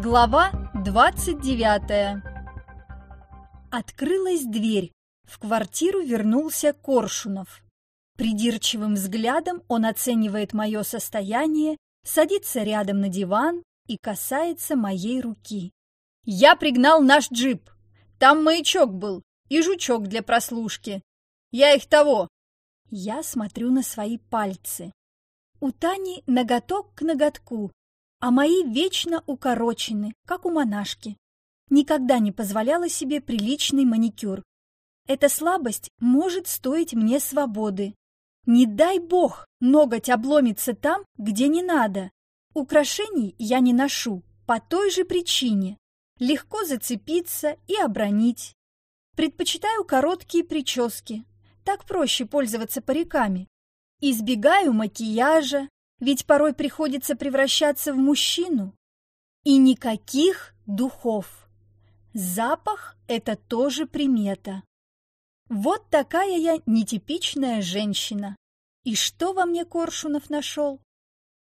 Глава 29 Открылась дверь. В квартиру вернулся Коршунов. Придирчивым взглядом он оценивает мое состояние, садится рядом на диван и касается моей руки. «Я пригнал наш джип. Там маячок был и жучок для прослушки. Я их того». Я смотрю на свои пальцы. У Тани ноготок к ноготку, а мои вечно укорочены, как у монашки. Никогда не позволяла себе приличный маникюр. Эта слабость может стоить мне свободы. Не дай бог, ноготь обломится там, где не надо. Украшений я не ношу по той же причине. Легко зацепиться и обронить. Предпочитаю короткие прически. Так проще пользоваться париками. Избегаю макияжа, ведь порой приходится превращаться в мужчину. И никаких духов. Запах – это тоже примета. Вот такая я нетипичная женщина. И что во мне Коршунов нашел?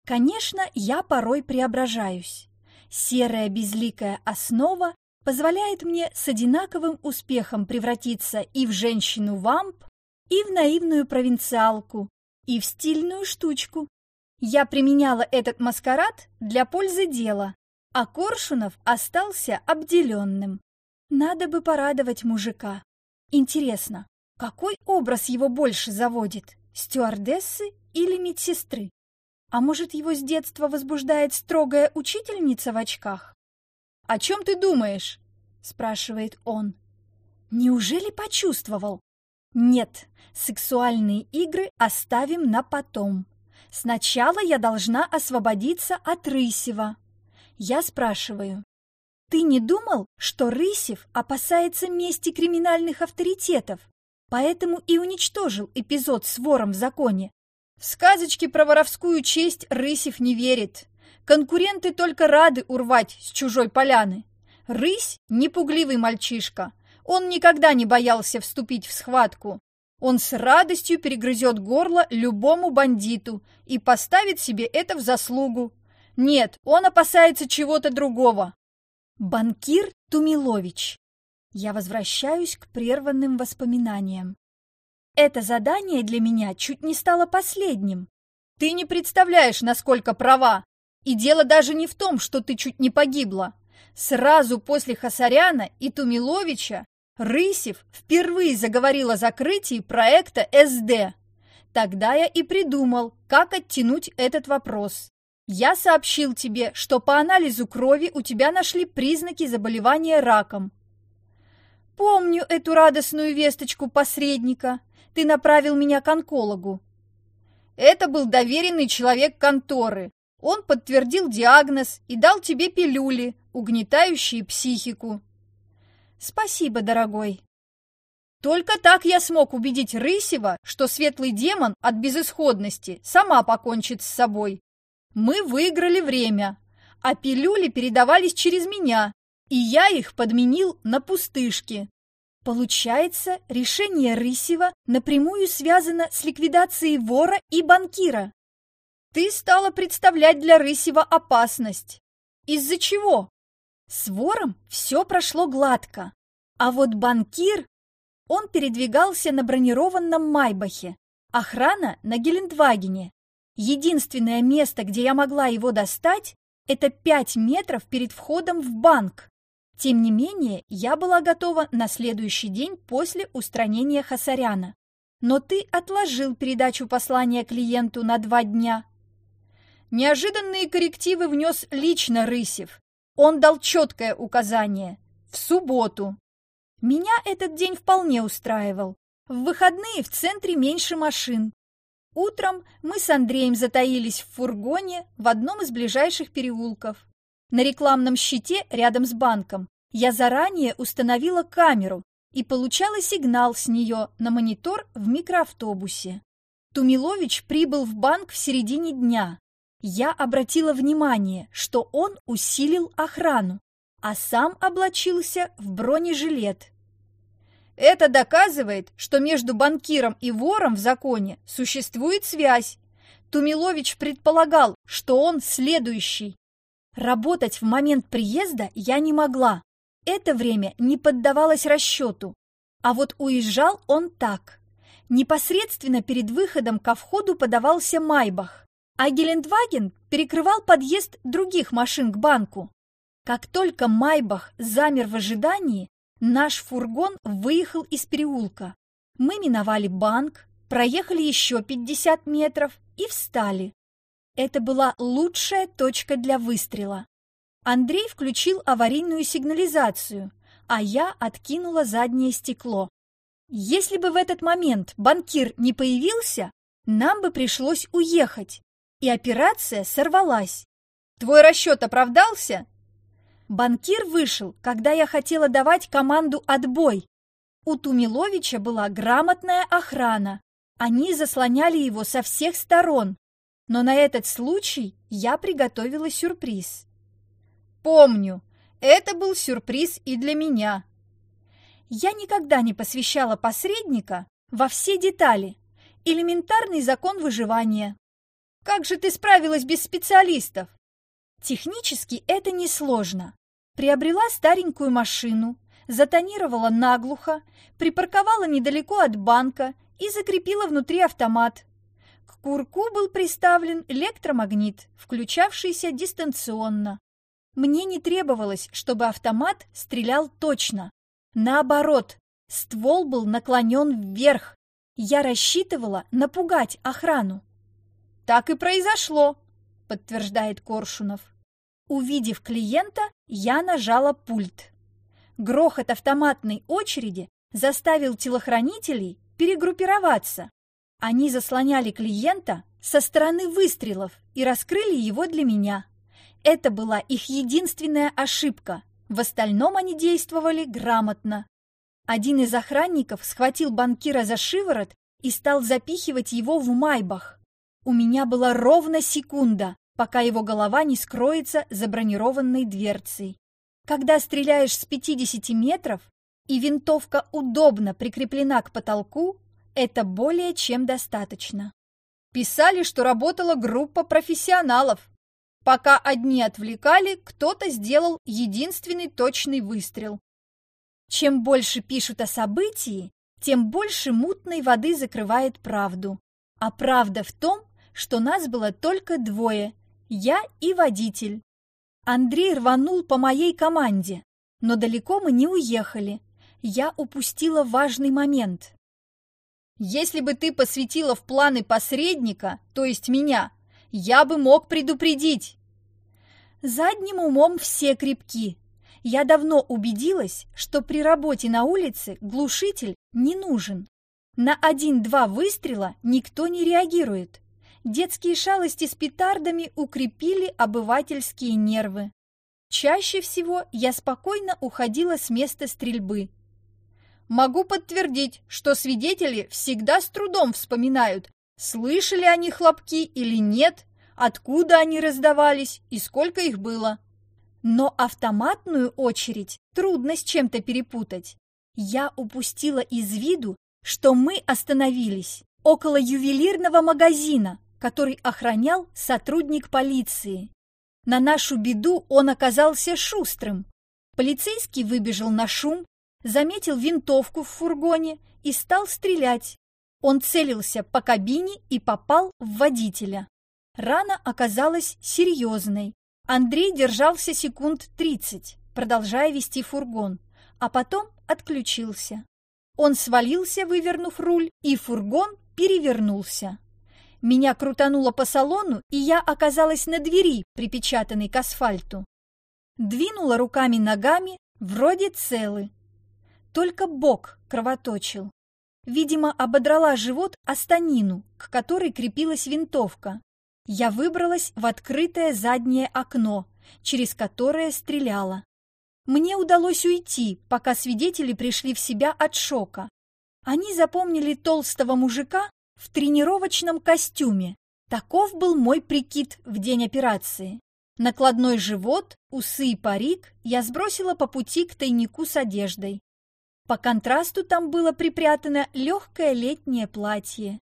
Конечно, я порой преображаюсь. Серая безликая основа позволяет мне с одинаковым успехом превратиться и в женщину-вамп, и в наивную провинциалку, и в стильную штучку. Я применяла этот маскарад для пользы дела, а Коршунов остался обделенным. Надо бы порадовать мужика. Интересно, какой образ его больше заводит, стюардессы или медсестры? А может, его с детства возбуждает строгая учительница в очках? «О чем ты думаешь?» – спрашивает он. «Неужели почувствовал?» «Нет, сексуальные игры оставим на потом. Сначала я должна освободиться от Рысева. Я спрашиваю, ты не думал, что Рысев опасается мести криминальных авторитетов, поэтому и уничтожил эпизод с вором в законе? В сказочки про воровскую честь Рысев не верит. Конкуренты только рады урвать с чужой поляны. Рысь – непугливый мальчишка. Он никогда не боялся вступить в схватку. Он с радостью перегрызет горло любому бандиту и поставит себе это в заслугу. Нет, он опасается чего-то другого. Банкир Тумилович. Я возвращаюсь к прерванным воспоминаниям. Это задание для меня чуть не стало последним. Ты не представляешь, насколько права. И дело даже не в том, что ты чуть не погибла. Сразу после Хасаряна и Тумиловича Рысев впервые заговорил о закрытии проекта СД. Тогда я и придумал, как оттянуть этот вопрос. Я сообщил тебе, что по анализу крови у тебя нашли признаки заболевания раком. Помню эту радостную весточку посредника. Ты направил меня к онкологу. Это был доверенный человек конторы. Он подтвердил диагноз и дал тебе пилюли, угнетающие психику. Спасибо, дорогой. Только так я смог убедить Рысева, что светлый демон от безысходности сама покончит с собой. Мы выиграли время, а пилюли передавались через меня, и я их подменил на пустышки. Получается, решение Рысева напрямую связано с ликвидацией вора и банкира. Ты стала представлять для Рысева опасность. Из-за чего? С вором все прошло гладко, а вот банкир, он передвигался на бронированном Майбахе, охрана на Гелендвагене. Единственное место, где я могла его достать, это пять метров перед входом в банк. Тем не менее, я была готова на следующий день после устранения Хасаряна. Но ты отложил передачу послания клиенту на два дня. Неожиданные коррективы внес лично Рысев. Он дал четкое указание – в субботу. Меня этот день вполне устраивал. В выходные в центре меньше машин. Утром мы с Андреем затаились в фургоне в одном из ближайших переулков. На рекламном щите рядом с банком я заранее установила камеру и получала сигнал с нее на монитор в микроавтобусе. Тумилович прибыл в банк в середине дня. Я обратила внимание, что он усилил охрану, а сам облачился в бронежилет. Это доказывает, что между банкиром и вором в законе существует связь. Тумилович предполагал, что он следующий. Работать в момент приезда я не могла. Это время не поддавалось расчету. А вот уезжал он так. Непосредственно перед выходом ко входу подавался Майбах, а Гелендваген перекрывал подъезд других машин к банку. Как только Майбах замер в ожидании, наш фургон выехал из переулка. Мы миновали банк, проехали еще 50 метров и встали. Это была лучшая точка для выстрела. Андрей включил аварийную сигнализацию, а я откинула заднее стекло. Если бы в этот момент банкир не появился, нам бы пришлось уехать, и операция сорвалась. Твой расчет оправдался? Банкир вышел, когда я хотела давать команду «отбой». У Тумиловича была грамотная охрана. Они заслоняли его со всех сторон. Но на этот случай я приготовила сюрприз. Помню, это был сюрприз и для меня. Я никогда не посвящала посредника во все детали. Элементарный закон выживания. Как же ты справилась без специалистов? Технически это несложно. Приобрела старенькую машину, затонировала наглухо, припарковала недалеко от банка и закрепила внутри автомат. К курку был приставлен электромагнит, включавшийся дистанционно. Мне не требовалось, чтобы автомат стрелял точно. Наоборот, ствол был наклонен вверх. Я рассчитывала напугать охрану. «Так и произошло», — подтверждает Коршунов. Увидев клиента, я нажала пульт. Грохот автоматной очереди заставил телохранителей перегруппироваться. Они заслоняли клиента со стороны выстрелов и раскрыли его для меня. Это была их единственная ошибка. В остальном они действовали грамотно. Один из охранников схватил банкира за шиворот и стал запихивать его в майбах. У меня была ровно секунда, пока его голова не скроется за бронированной дверцей. Когда стреляешь с 50 метров и винтовка удобно прикреплена к потолку, это более чем достаточно. Писали, что работала группа профессионалов. Пока одни отвлекали, кто-то сделал единственный точный выстрел. Чем больше пишут о событии, тем больше мутной воды закрывает правду. А правда в том, что нас было только двое я и водитель. Андрей рванул по моей команде, но далеко мы не уехали. Я упустила важный момент. Если бы ты посвятила в планы посредника, то есть меня, я бы мог предупредить. Задним умом все крепки. Я давно убедилась, что при работе на улице глушитель не нужен. На один-два выстрела никто не реагирует детские шалости с петардами укрепили обывательские нервы. Чаще всего я спокойно уходила с места стрельбы. Могу подтвердить, что свидетели всегда с трудом вспоминают, слышали они хлопки или нет, откуда они раздавались и сколько их было. Но автоматную очередь трудно с чем-то перепутать. Я упустила из виду, что мы остановились около ювелирного магазина, который охранял сотрудник полиции. На нашу беду он оказался шустрым. Полицейский выбежал на шум, заметил винтовку в фургоне и стал стрелять. Он целился по кабине и попал в водителя. Рана оказалась серьезной. Андрей держался секунд тридцать, продолжая вести фургон, а потом отключился. Он свалился, вывернув руль, и фургон перевернулся. Меня крутануло по салону, и я оказалась на двери, припечатанной к асфальту. Двинула руками-ногами, вроде целы. Только бок кровоточил. Видимо, ободрала живот о станину, к которой крепилась винтовка. Я выбралась в открытое заднее окно, через которое стреляла. Мне удалось уйти, пока свидетели пришли в себя от шока. Они запомнили толстого мужика в тренировочном костюме. Таков был мой прикид в день операции. Накладной живот, усы и парик я сбросила по пути к тайнику с одеждой. По контрасту там было припрятано легкое летнее платье.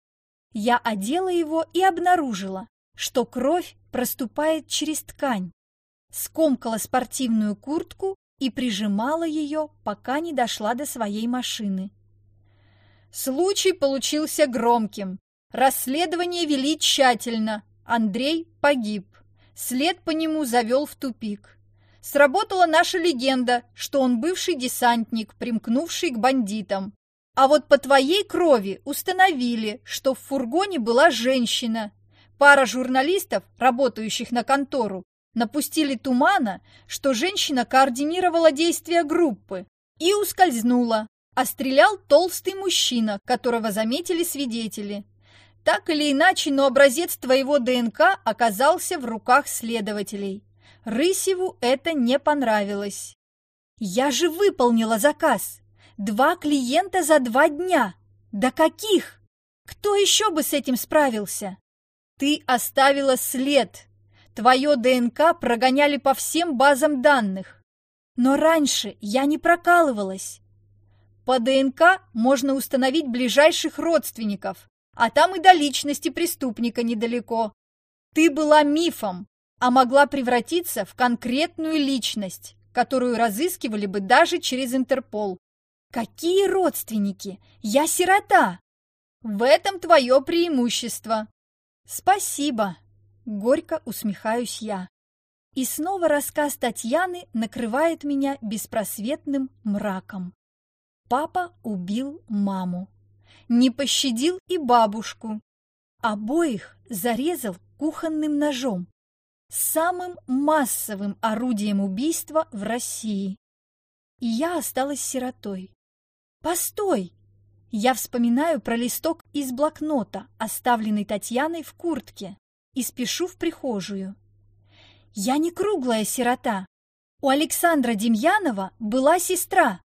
Я одела его и обнаружила, что кровь проступает через ткань. скомкала спортивную куртку и прижимала ее, пока не дошла до своей машины. Случай получился громким. Расследование вели тщательно. Андрей погиб. След по нему завел в тупик. Сработала наша легенда, что он бывший десантник, примкнувший к бандитам. А вот по твоей крови установили, что в фургоне была женщина. Пара журналистов, работающих на контору, напустили тумана, что женщина координировала действия группы и ускользнула, а стрелял толстый мужчина, которого заметили свидетели. Так или иначе, но образец твоего ДНК оказался в руках следователей. Рысеву это не понравилось. Я же выполнила заказ. Два клиента за два дня. Да каких? Кто еще бы с этим справился? Ты оставила след. Твое ДНК прогоняли по всем базам данных. Но раньше я не прокалывалась. По ДНК можно установить ближайших родственников, а там и до личности преступника недалеко. Ты была мифом, а могла превратиться в конкретную личность, которую разыскивали бы даже через Интерпол. Какие родственники? Я сирота. В этом твое преимущество. Спасибо. Горько усмехаюсь я. И снова рассказ Татьяны накрывает меня беспросветным мраком. Папа убил маму. Не пощадил и бабушку. Обоих зарезал кухонным ножом. Самым массовым орудием убийства в России. И я осталась сиротой. Постой! Я вспоминаю про листок из блокнота, оставленный Татьяной в куртке и спешу в прихожую. Я не круглая сирота. У Александра Демьянова была сестра.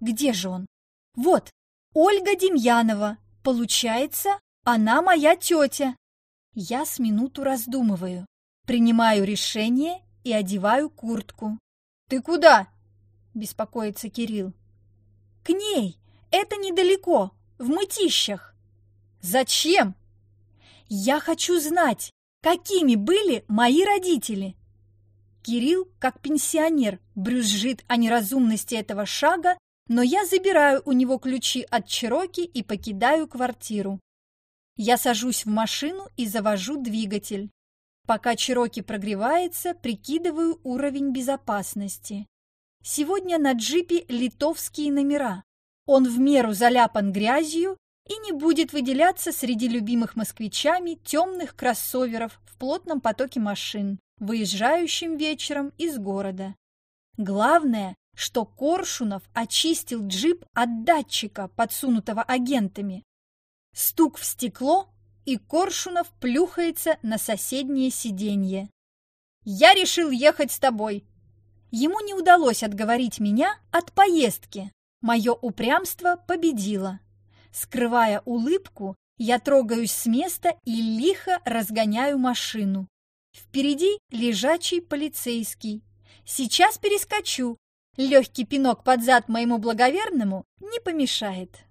Где же он? Вот, Ольга Демьянова. Получается, она моя тетя. Я с минуту раздумываю, принимаю решение и одеваю куртку. «Ты куда?» – беспокоится Кирилл. «К ней. Это недалеко, в мытищах». «Зачем?» «Я хочу знать, Какими были мои родители? Кирилл, как пенсионер, брюзжит о неразумности этого шага, но я забираю у него ключи от Чироки и покидаю квартиру. Я сажусь в машину и завожу двигатель. Пока Чироки прогревается, прикидываю уровень безопасности. Сегодня на джипе литовские номера. Он в меру заляпан грязью и не будет выделяться среди любимых москвичами темных кроссоверов в плотном потоке машин, выезжающим вечером из города. Главное, что Коршунов очистил джип от датчика, подсунутого агентами. Стук в стекло, и Коршунов плюхается на соседнее сиденье. «Я решил ехать с тобой!» Ему не удалось отговорить меня от поездки. Мое упрямство победило. Скрывая улыбку, я трогаюсь с места и лихо разгоняю машину. Впереди лежачий полицейский. Сейчас перескочу. Легкий пинок под зад моему благоверному не помешает.